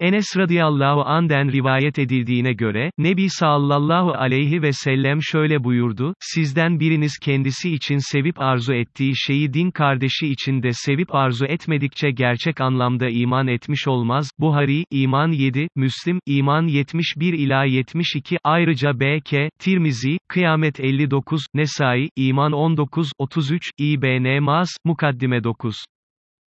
Enes radıyallahu an'den rivayet edildiğine göre, Nebi sallallahu aleyhi ve sellem şöyle buyurdu, sizden biriniz kendisi için sevip arzu ettiği şeyi din kardeşi için de sevip arzu etmedikçe gerçek anlamda iman etmiş olmaz, Buhari, İman 7, Müslim, İman 71 ila 72, ayrıca B.K., Tirmizi, Kıyamet 59, Nesai, İman 19, 33, İbn Mas, Mukaddime 9.